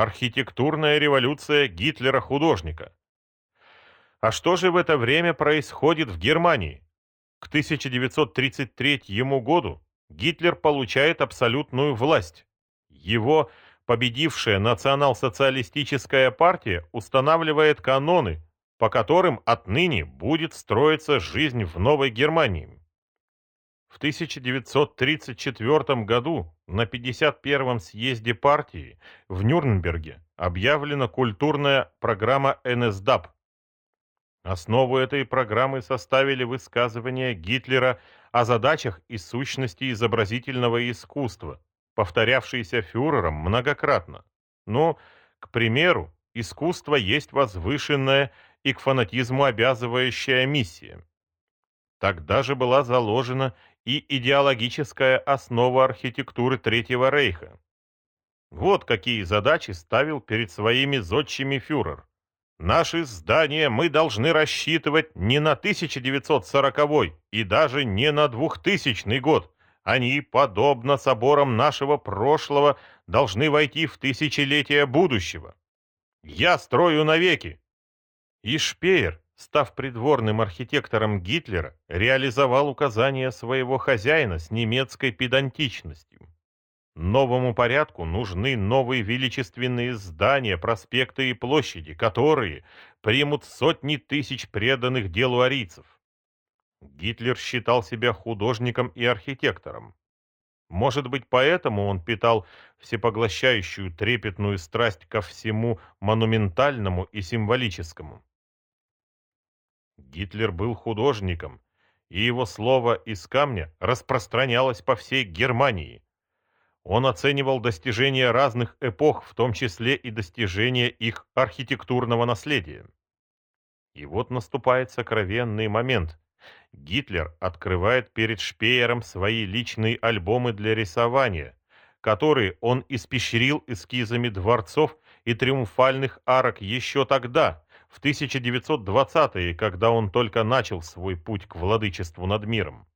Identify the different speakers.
Speaker 1: архитектурная революция Гитлера-художника. А что же в это время происходит в Германии? К 1933 году Гитлер получает абсолютную власть. Его победившая национал-социалистическая партия устанавливает каноны, по которым отныне будет строиться жизнь в Новой Германии. В 1934 году на 51-м съезде партии в Нюрнберге объявлена культурная программа НСДАП. Основу этой программы составили высказывания Гитлера о задачах и сущности изобразительного искусства, повторявшиеся фюрером многократно. Но, к примеру, искусство есть возвышенная и к фанатизму обязывающая миссия. Тогда же была заложена и идеологическая основа архитектуры Третьего Рейха. Вот какие задачи ставил перед своими зодчими фюрер. Наши здания мы должны рассчитывать не на 1940 и даже не на 2000 год. Они, подобно соборам нашего прошлого, должны войти в тысячелетие будущего. Я строю навеки. И Шпеер, став придворным архитектором Гитлера, реализовал указания своего хозяина с немецкой педантичностью. Новому порядку нужны новые величественные здания, проспекты и площади, которые примут сотни тысяч преданных делу арийцев. Гитлер считал себя художником и архитектором. Может быть, поэтому он питал всепоглощающую трепетную страсть ко всему монументальному и символическому. Гитлер был художником, и его слово из камня распространялось по всей Германии. Он оценивал достижения разных эпох, в том числе и достижения их архитектурного наследия. И вот наступает сокровенный момент. Гитлер открывает перед Шпеером свои личные альбомы для рисования, которые он испещрил эскизами дворцов и триумфальных арок еще тогда, в 1920-е, когда он только начал свой путь к владычеству над миром.